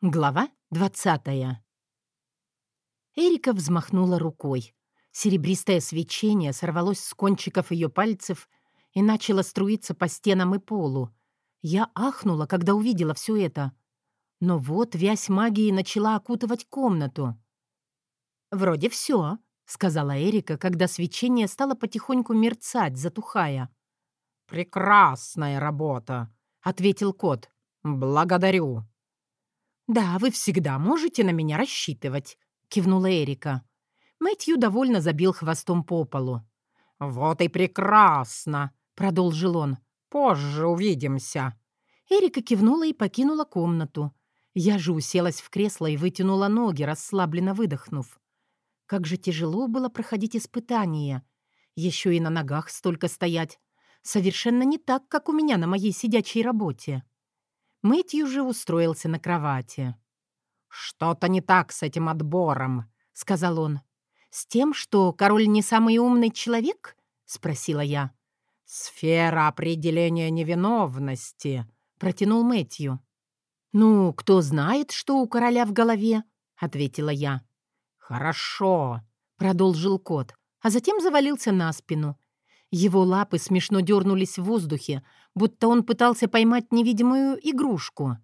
Глава двадцатая. Эрика взмахнула рукой. Серебристое свечение сорвалось с кончиков ее пальцев и начало струиться по стенам и полу. Я ахнула, когда увидела все это. Но вот вязь магии начала окутывать комнату. «Вроде все», — сказала Эрика, когда свечение стало потихоньку мерцать, затухая. «Прекрасная работа», — ответил кот. «Благодарю». «Да, вы всегда можете на меня рассчитывать», — кивнула Эрика. Мэтью довольно забил хвостом по полу. «Вот и прекрасно», — продолжил он. «Позже увидимся». Эрика кивнула и покинула комнату. Я же уселась в кресло и вытянула ноги, расслабленно выдохнув. Как же тяжело было проходить испытания. Еще и на ногах столько стоять. Совершенно не так, как у меня на моей сидячей работе. Мэтью же устроился на кровати. «Что-то не так с этим отбором», — сказал он. «С тем, что король не самый умный человек?» — спросила я. «Сфера определения невиновности», — протянул Мэтью. «Ну, кто знает, что у короля в голове?» — ответила я. «Хорошо», — продолжил кот, а затем завалился на спину. Его лапы смешно дернулись в воздухе, будто он пытался поймать невидимую игрушку.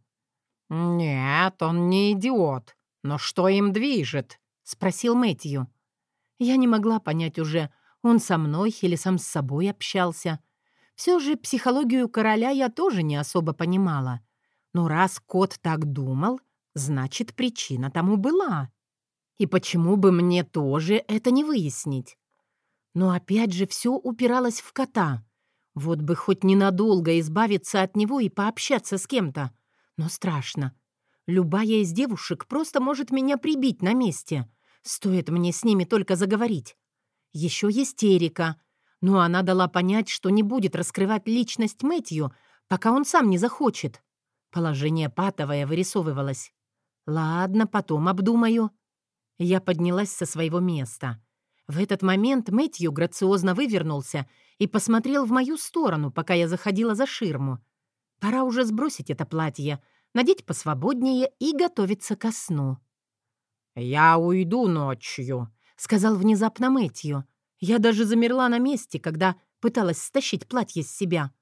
«Нет, он не идиот. Но что им движет?» — спросил Мэтью. Я не могла понять уже, он со мной или сам с собой общался. Все же психологию короля я тоже не особо понимала. Но раз кот так думал, значит, причина тому была. И почему бы мне тоже это не выяснить? Но опять же все упиралось в кота. Вот бы хоть ненадолго избавиться от него и пообщаться с кем-то. Но страшно. Любая из девушек просто может меня прибить на месте. Стоит мне с ними только заговорить. Еще есть Эрика. Но она дала понять, что не будет раскрывать личность Мэтью, пока он сам не захочет. Положение патовое вырисовывалось. Ладно, потом обдумаю. Я поднялась со своего места. В этот момент Мэтью грациозно вывернулся и посмотрел в мою сторону, пока я заходила за ширму. Пора уже сбросить это платье, надеть посвободнее и готовиться ко сну. «Я уйду ночью», — сказал внезапно Мэтью. Я даже замерла на месте, когда пыталась стащить платье с себя.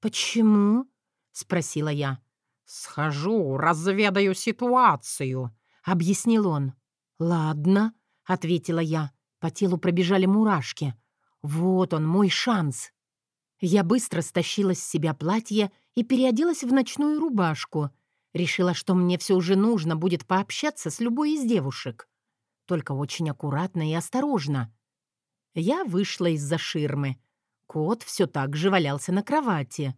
«Почему?» — спросила я. «Схожу, разведаю ситуацию», — объяснил он. «Ладно», — ответила я. По телу пробежали мурашки. Вот он, мой шанс. Я быстро стащила с себя платье и переоделась в ночную рубашку. Решила, что мне все же нужно будет пообщаться с любой из девушек. Только очень аккуратно и осторожно. Я вышла из-за ширмы. Кот все так же валялся на кровати.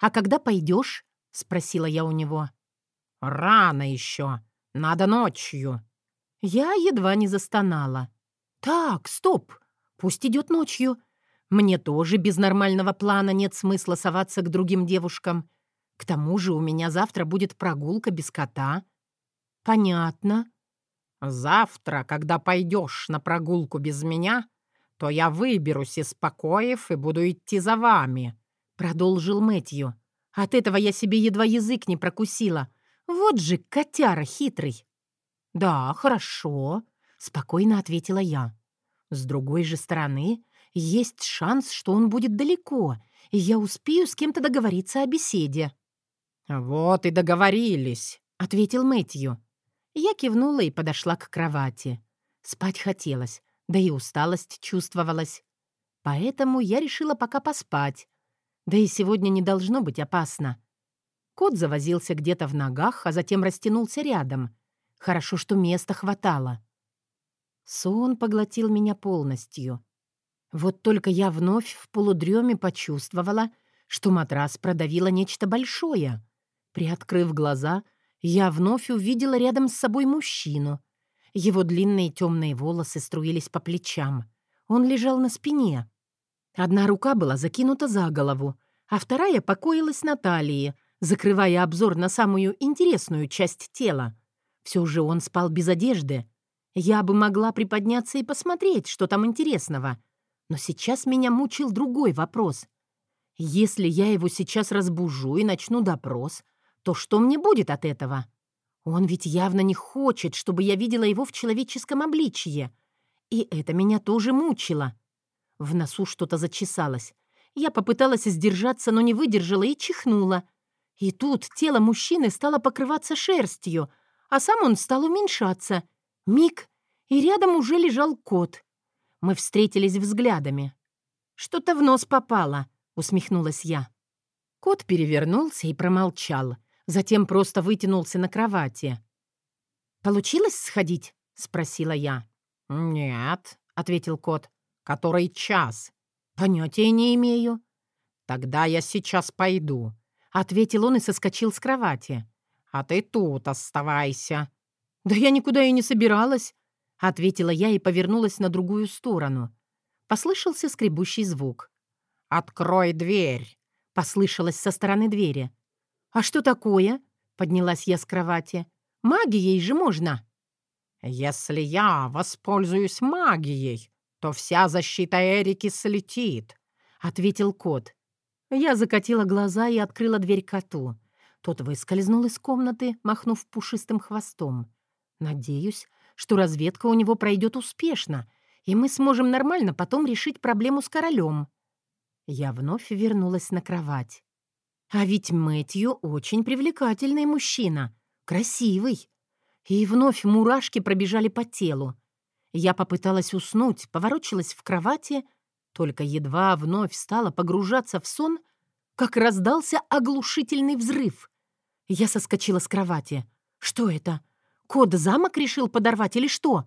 «А когда пойдешь?» — спросила я у него. «Рано еще. Надо ночью». Я едва не застонала. «Так, стоп! Пусть идет ночью. Мне тоже без нормального плана нет смысла соваться к другим девушкам. К тому же у меня завтра будет прогулка без кота». «Понятно». «Завтра, когда пойдешь на прогулку без меня, то я выберусь из покоев и буду идти за вами», — продолжил Мэтью. «От этого я себе едва язык не прокусила. Вот же котяра хитрый». «Да, хорошо», Спокойно ответила я. С другой же стороны, есть шанс, что он будет далеко, и я успею с кем-то договориться о беседе. «Вот и договорились», — ответил Мэтью. Я кивнула и подошла к кровати. Спать хотелось, да и усталость чувствовалась. Поэтому я решила пока поспать. Да и сегодня не должно быть опасно. Кот завозился где-то в ногах, а затем растянулся рядом. Хорошо, что места хватало. Сон поглотил меня полностью. Вот только я вновь в полудреме почувствовала, что матрас продавило нечто большое. Приоткрыв глаза, я вновь увидела рядом с собой мужчину. Его длинные темные волосы струились по плечам. Он лежал на спине. Одна рука была закинута за голову, а вторая покоилась на талии, закрывая обзор на самую интересную часть тела. Все же он спал без одежды — я бы могла приподняться и посмотреть, что там интересного. Но сейчас меня мучил другой вопрос. Если я его сейчас разбужу и начну допрос, то что мне будет от этого? Он ведь явно не хочет, чтобы я видела его в человеческом обличье. И это меня тоже мучило. В носу что-то зачесалось. Я попыталась сдержаться, но не выдержала и чихнула. И тут тело мужчины стало покрываться шерстью, а сам он стал уменьшаться. Миг, и рядом уже лежал кот. Мы встретились взглядами. «Что-то в нос попало», — усмехнулась я. Кот перевернулся и промолчал, затем просто вытянулся на кровати. «Получилось сходить?» — спросила я. «Нет», — ответил кот. «Который час?» «Понятия не имею». «Тогда я сейчас пойду», — ответил он и соскочил с кровати. «А ты тут оставайся». «Да я никуда и не собиралась», — ответила я и повернулась на другую сторону. Послышался скребущий звук. «Открой дверь!» — послышалось со стороны двери. «А что такое?» — поднялась я с кровати. «Магией же можно!» «Если я воспользуюсь магией, то вся защита Эрики слетит», — ответил кот. Я закатила глаза и открыла дверь коту. Тот выскользнул из комнаты, махнув пушистым хвостом. Надеюсь, что разведка у него пройдет успешно, и мы сможем нормально потом решить проблему с королем. Я вновь вернулась на кровать. А ведь Мэтью очень привлекательный мужчина, красивый. И вновь мурашки пробежали по телу. Я попыталась уснуть, поворочилась в кровати, только едва вновь стала погружаться в сон, как раздался оглушительный взрыв. Я соскочила с кровати. Что это? Кот замок решил подорвать или что?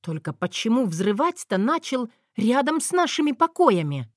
Только почему взрывать-то начал рядом с нашими покоями?